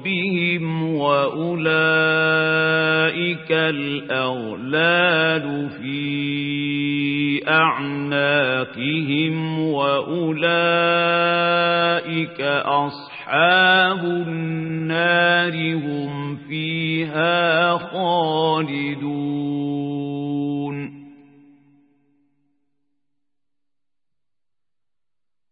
ربهم وأولئك الأغلال في أعناقهم وأولئك أصحاب النار هم فيها خالدون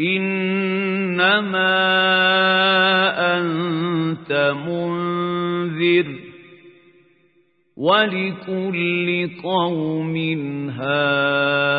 إِنَّمَا أَنتَ مُنذِرٌ وَلِكُلِّ قَوْمٍ هَادٍ.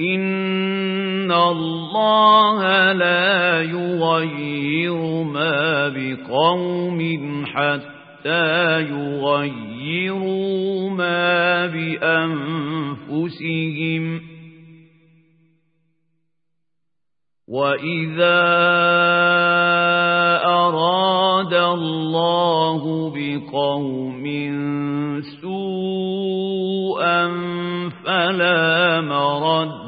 إن الله لا يغير ما بقوم حتى يغيروا ما بأنفسهم وإذا أراد الله بقوم سوءا فلا مرد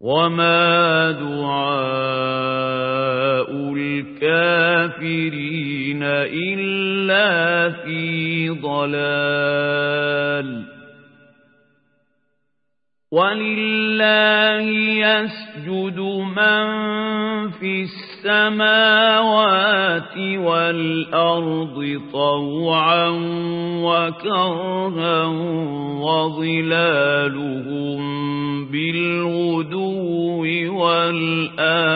وما دعاء الكافرين إلا في ضلال ولله يسجد من في السماوات والأرض طوعا وكرها وظلالهم بالغدو والآصال.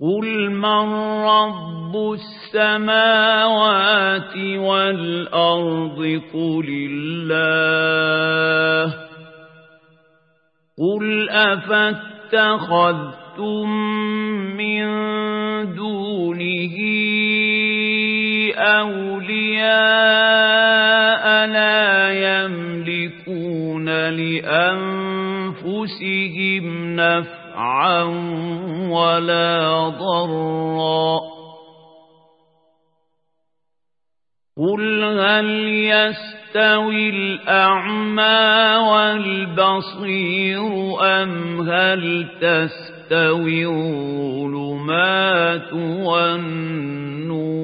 قل من رب السماوات والأرض قل الله قل أفاتخذتم من دونه أولياء لا يملكون لأنفسهم نفعا ولا ضرا قل هل يستوي الأعمى والبصير أم هل تستوي الظلمات والنور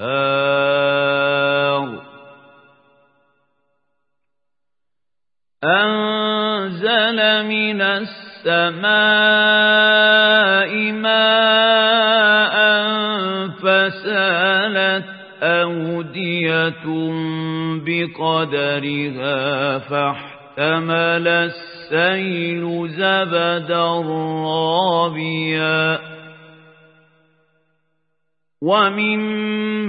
الأنهار. أنزل من السماء ماء فسالت أودية بقدرها فاحتمل السيل زبدا رابيا ومما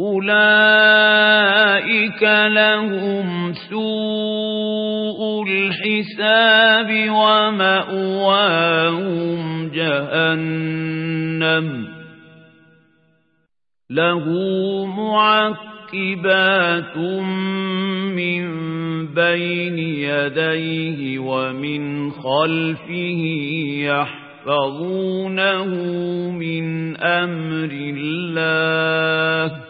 أولئك لهم سوء الحساب ومأواهم جهنم له معقبات من بين يديه ومن خلفه يحفظونه من أمر الله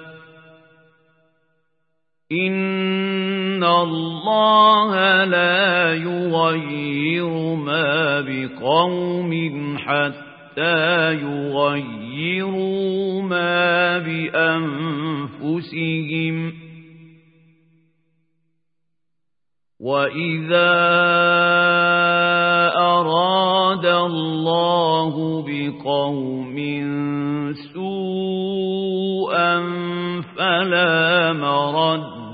إن الله لا يغير ما بقوم حتى يغيروا ما بأنفسهم وإذا أراد الله بقوم سوءا فلا مرد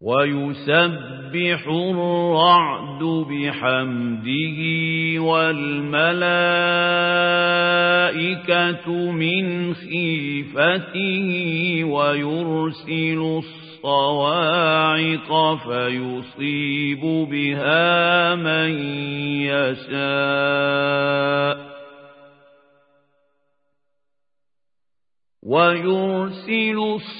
ويسبح الرعد بحمده والملائكة من خيفته ويرسل الصواعق فيصيب بها من يشاء ويرسل الصواعق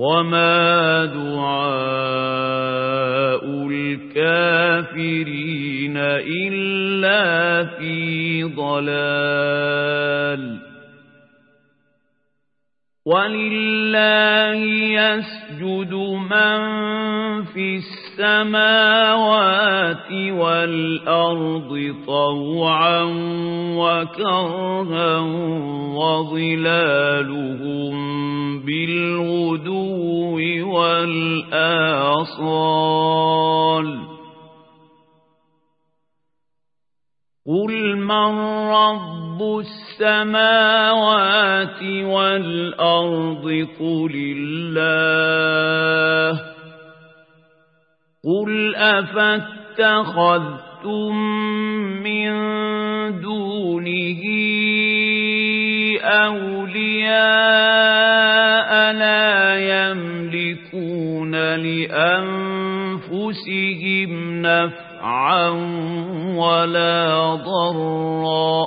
وما دعاء الكافرين إلا في ضلال ولله يسجد من في السماوات والأرض طوعا وكرها وظلالهم بالغدو والآصال. قل من رب السماوات والأرض قل الله قل أفاتخذتم من دونه أولياء لا يملكون لأنفسهم نفعا ولا ضرا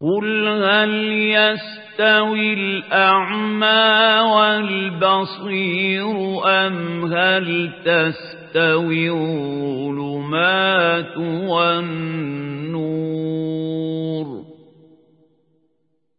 قل هل يستوي الأعمى والبصير أم هل تستوي الظلمات والنور